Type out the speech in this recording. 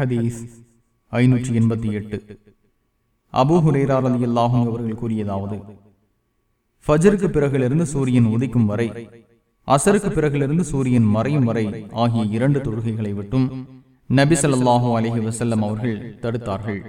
ஹதீஸ் ஐநூற்றி எண்பத்தி எட்டு. அபூ ஹுரேரார் அல்லாஹும் அவர்கள் கூறியதாவது ஃபஜருக்கு பிறகிலிருந்து சூரியன் உதிக்கும் வரை அசருக்கு பிறகிலிருந்து சூரியன் மறையும் வரை ஆகிய இரண்டு தொழுகைகளை விட்டும் நபி சல்லாஹூ அலஹி வசல்லம் அவர்கள் தடுத்தார்கள்.